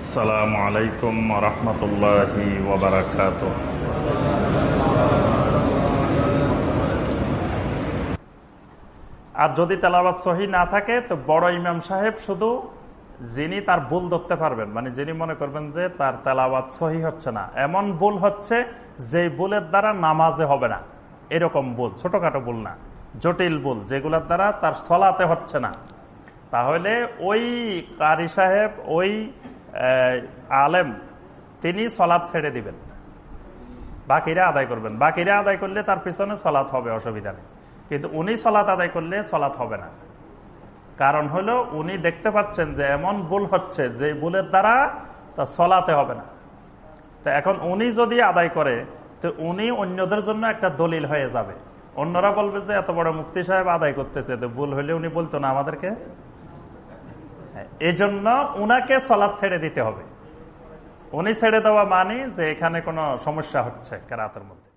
আসসালামু আলাইকুম রহমতুল্লাহি ওবরাকাত আর যদি তেলাবাদ সহি না থাকে, তো বড় ইমাম সাহেব শুধু যিনি তার ভুল ধরতে পারবেন মানে যিনি মনে করবেন যে তার তেলাবাদ সহি হচ্ছে না। এমন ভুল হচ্ছে যে ভুলের দ্বারা নামাজে হবে না। এরকম ভুল, ছোটখাটো ভুল না, জটিল ভুল, যেগুলোর দ্বারা তার সলাতে হচ্ছে না। তাহলে ওই কারি সাহেব, ওই আলেম, তিনি সলাৎ ছেড়ে দিবেন। বাকিরা আদায় করবেন। বাকিরা আদায় করলে তার পিছনে সলাৎ হবে, অসুবিধা নেই। কিন্তু উনি সলাৎ আদায় করলে সলাৎ হবে না। কারণ হলো, উনি দেখতে পাচ্ছেন যে এমন ভুল হচ্ছে, যে ভুলের দ্বারা তা সলাতে হবে না। তো এখন উনি যদি আদায় করে, তো উনি অন্যদের জন্য একটা দলিল হয়ে যাবে। অন্যরা বলবে যে, এত বড় মুক্তি সাহেব আদায় করতেছে। তো ভুল হলে উনি বলতো, না, আমাদেরকে এই জন্য উনাকে সলাদ ছেড়ে দিতে হবে। উনি ছেড়ে দেওয়া মানে যে এখানে কোনো সমস্যা হচ্ছে কেরাতের মধ্যে।